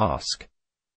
Ask.